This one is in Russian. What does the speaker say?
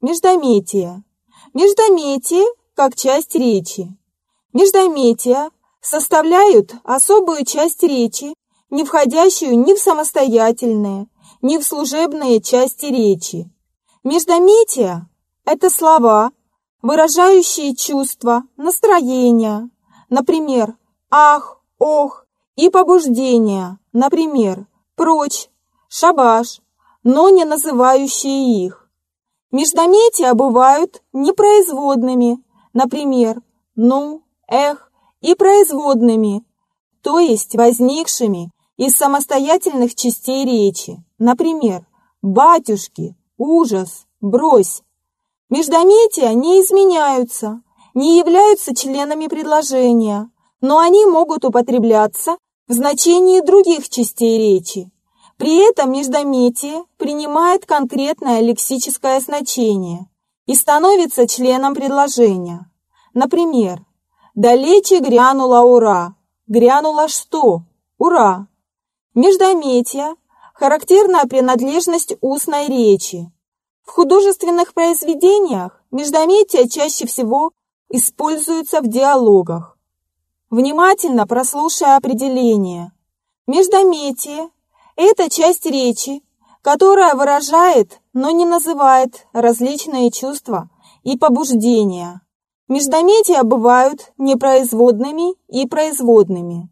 Междометие. Междометие как часть речи. Междометия составляют особую часть речи, не входящую ни в самостоятельные, ни в служебные части речи. Междометия – это слова, выражающие чувства, настроения, например, «ах», «ох» и побуждения, например, «прочь», «шабаш», но не называющие их. Междометия бывают непроизводными, например, «ну», «эх» и производными, то есть возникшими из самостоятельных частей речи, например, «батюшки», «ужас», «брось». Междометия не изменяются, не являются членами предложения, но они могут употребляться в значении других частей речи. При этом междометие принимает конкретное лексическое значение и становится членом предложения. Например, «Далече грянула ура». Грянула что? Ура! Междометие – характерная принадлежность устной речи, в художественных произведениях междометия чаще всего используются в диалогах. Внимательно прослушая определение. Междометие – это часть речи, которая выражает, но не называет различные чувства и побуждения. Междометия бывают непроизводными и производными.